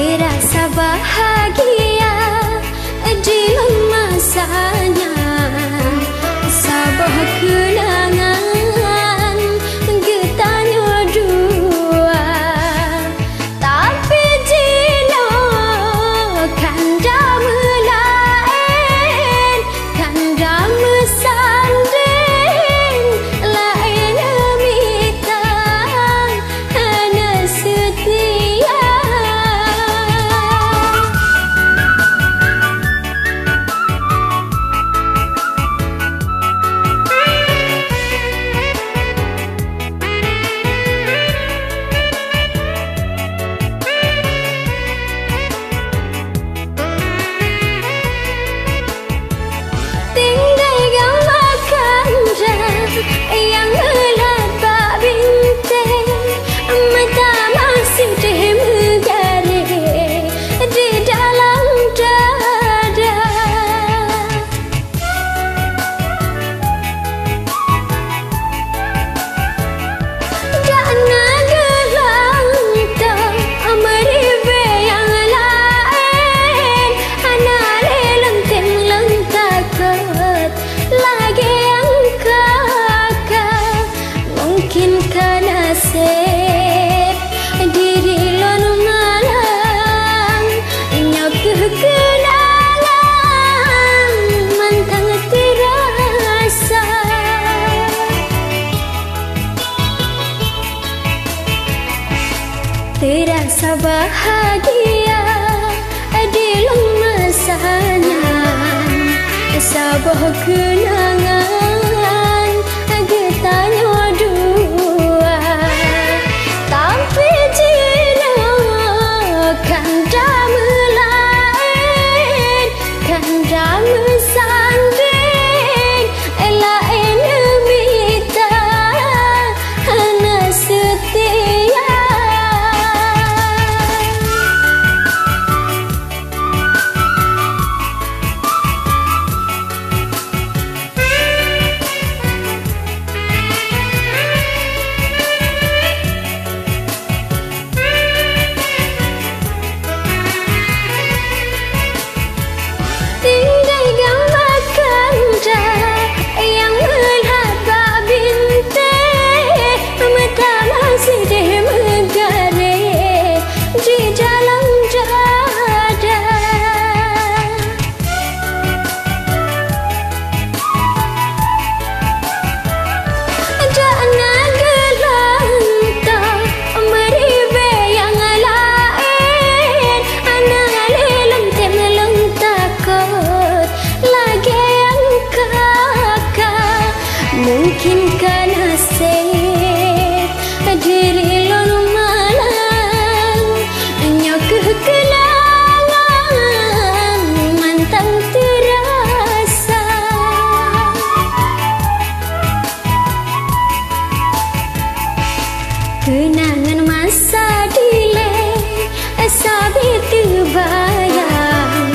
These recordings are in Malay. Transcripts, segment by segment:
terasa bahagia di masanya sabah kena bahagia di lama sana sabar kun kenangan masa dile sabit bayang.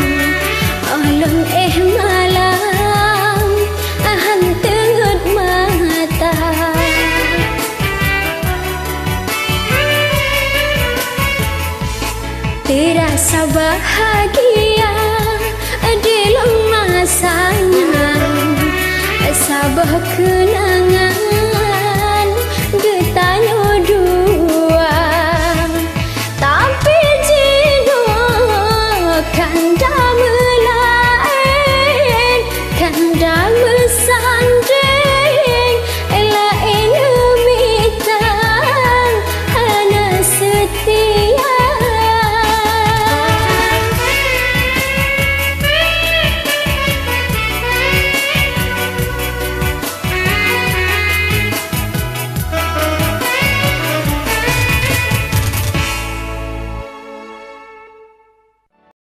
Alun eh malam ahan tengut mata. Terasa bahagia di lemasanya sabah kenangan